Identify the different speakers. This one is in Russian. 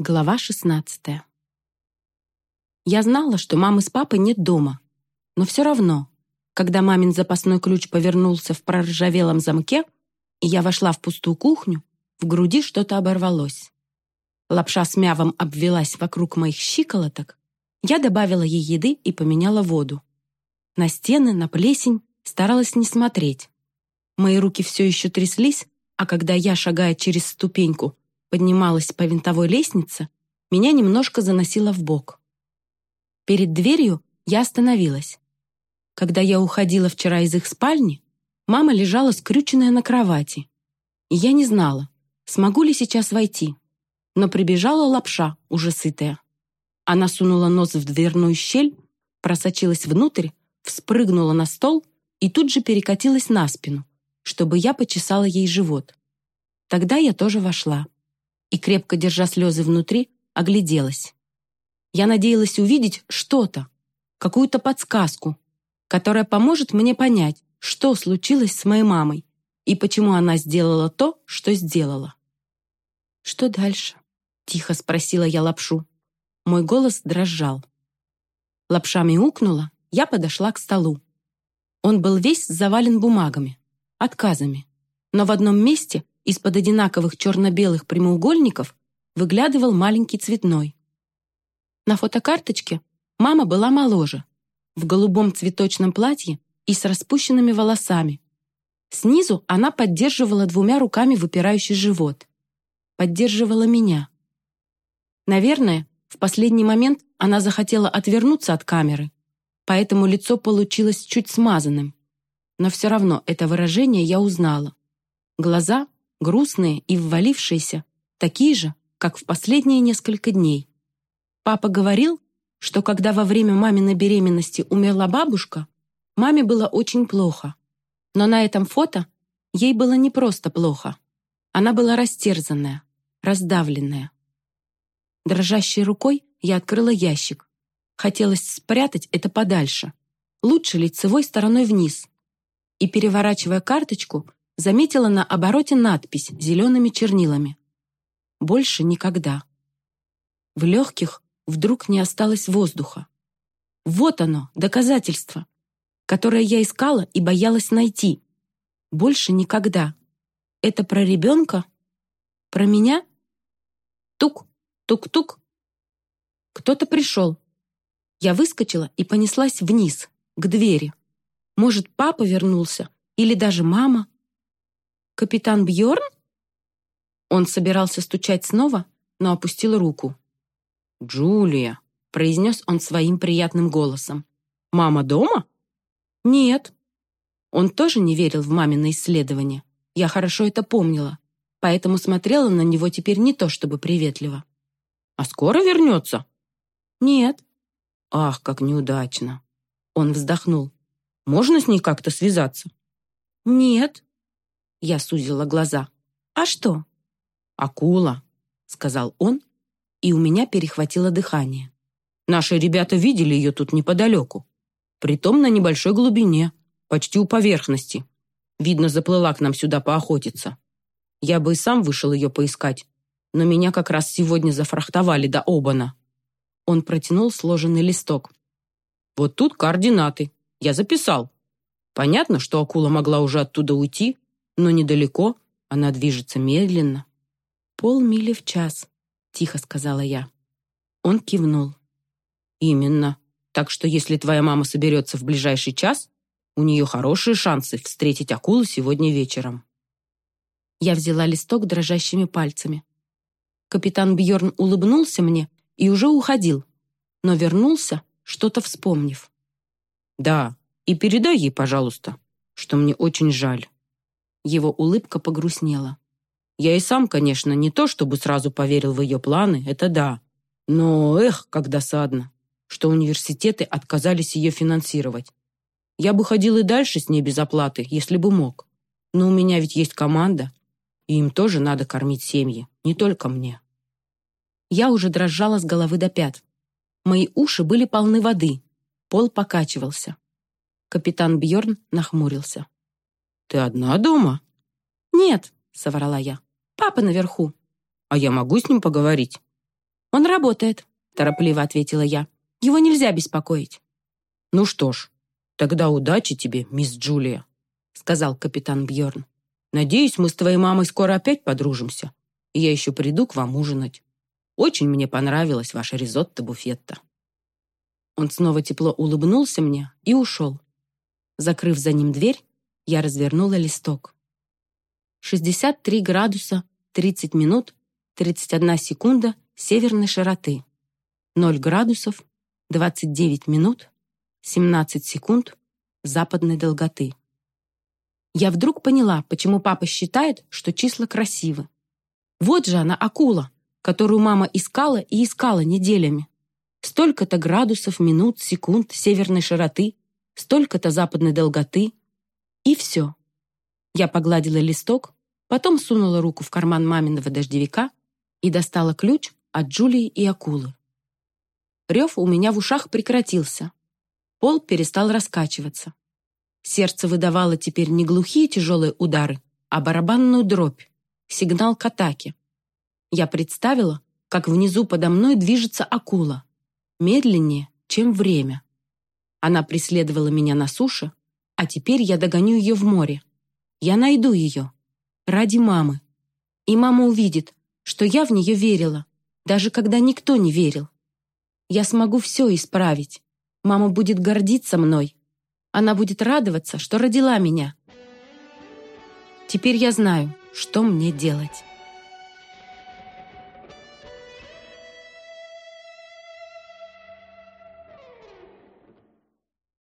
Speaker 1: Глава 16 Я знала, что мамы с папой нет дома, но все равно, когда мамин запасной ключ повернулся в проржавелом замке, и я вошла в пустую кухню, в груди что-то оборвалось. Лапша с мявом обвелась вокруг моих щиколоток, я добавила ей еды и поменяла воду. На стены, на плесень старалась не смотреть. Мои руки все еще тряслись, а когда я, шагая через ступеньку, поднималась по винтовой лестнице, меня немножко заносило в бок. Перед дверью я остановилась. Когда я уходила вчера из их спальни, мама лежала скрюченная на кровати. И я не знала, смогу ли сейчас войти. Но прибежала лапша, уже сытая. Она сунула нос в дверную щель, просочилась внутрь, вспрыгнула на стол и тут же перекатилась на спину, чтобы я почесала ей живот. Тогда я тоже вошла и, крепко держа слезы внутри, огляделась. Я надеялась увидеть что-то, какую-то подсказку, которая поможет мне понять, что случилось с моей мамой и почему она сделала то, что сделала. «Что дальше?» — тихо спросила я лапшу. Мой голос дрожал. Лапша мяукнула, я подошла к столу. Он был весь завален бумагами, отказами, но в одном месте из-под одинаковых черно-белых прямоугольников выглядывал маленький цветной. На фотокарточке мама была моложе, в голубом цветочном платье и с распущенными волосами. Снизу она поддерживала двумя руками выпирающий живот. Поддерживала меня. Наверное, в последний момент она захотела отвернуться от камеры, поэтому лицо получилось чуть смазанным. Но все равно это выражение я узнала. Глаза грустные и ввалившиеся, такие же, как в последние несколько дней. Папа говорил, что когда во время маминой беременности умерла бабушка, маме было очень плохо. Но на этом фото ей было не просто плохо. Она была растерзанная, раздавленная. Дрожащей рукой я открыла ящик. Хотелось спрятать это подальше. Лучше лицевой стороной вниз. И, переворачивая карточку, заметила на обороте надпись зелеными чернилами. «Больше никогда». В легких вдруг не осталось воздуха. Вот оно, доказательство, которое я искала и боялась найти. Больше никогда. Это про ребенка? Про меня? Тук, тук-тук. Кто-то пришел. Я выскочила и понеслась вниз, к двери. Может, папа вернулся или даже мама. «Капитан Бьорн?» Он собирался стучать снова, но опустил руку. «Джулия», — произнес он своим приятным голосом. «Мама дома?» «Нет». Он тоже не верил в мамино исследование. Я хорошо это помнила, поэтому смотрела на него теперь не то чтобы приветливо. «А скоро вернется?» «Нет». «Ах, как неудачно!» Он вздохнул. «Можно с ней как-то связаться?» «Нет», я сузила глаза. «А что?» «Акула», — сказал он, и у меня перехватило дыхание. «Наши ребята видели ее тут неподалеку. Притом на небольшой глубине, почти у поверхности. Видно, заплыла к нам сюда поохотиться. Я бы и сам вышел ее поискать, но меня как раз сегодня зафрахтовали до Обана». Он протянул сложенный листок. «Вот тут координаты. Я записал. Понятно, что акула могла уже оттуда уйти, но недалеко, она движется медленно. «Полмили в час», — тихо сказала я. Он кивнул. «Именно. Так что если твоя мама соберется в ближайший час, у нее хорошие шансы встретить акулу сегодня вечером». Я взяла листок дрожащими пальцами. Капитан Бьорн улыбнулся мне и уже уходил, но вернулся, что-то вспомнив. «Да, и передай ей, пожалуйста, что мне очень жаль». Его улыбка погрустнела. Я и сам, конечно, не то чтобы сразу поверил в ее планы, это да. Но, эх, как досадно, что университеты отказались ее финансировать. Я бы ходил и дальше с ней без оплаты, если бы мог. Но у меня ведь есть команда, и им тоже надо кормить семьи, не только мне. Я уже дрожала с головы до пят. Мои уши были полны воды, пол покачивался. Капитан Бьорн нахмурился. «Ты одна дома?» «Нет», — соврала я. «Папа наверху». «А я могу с ним поговорить?» «Он работает», — торопливо ответила я. «Его нельзя беспокоить».
Speaker 2: «Ну что ж, тогда удачи тебе, мисс Джулия», — сказал капитан Бьорн. «Надеюсь, мы с твоей мамой скоро опять подружимся, и я еще приду к вам ужинать. Очень мне понравилось ваше ризотто-буфетто».
Speaker 1: Он снова тепло улыбнулся мне и ушел. Закрыв за ним дверь, я развернула листок. 63 градуса, 30 минут, 31 секунда северной широты. 0 градусов, 29 минут, 17 секунд западной долготы. Я вдруг поняла, почему папа считает, что числа красивы. Вот же она, акула, которую мама искала и искала неделями. Столько-то градусов, минут, секунд северной широты, столько-то западной долготы. И все. Я погладила листок, потом сунула руку в карман маминого дождевика и достала ключ от Джулии и акулы. Рев у меня в ушах прекратился. Пол перестал раскачиваться. Сердце выдавало теперь не глухие тяжелые удары, а барабанную дробь, сигнал к атаке. Я представила, как внизу подо мной движется акула медленнее, чем время. Она преследовала меня на суше, а теперь я догоню ее в море. Я найду ее. Ради мамы. И мама увидит, что я в нее верила, даже когда никто не верил. Я смогу все исправить. Мама будет гордиться мной. Она будет радоваться, что родила меня. Теперь я знаю, что мне делать.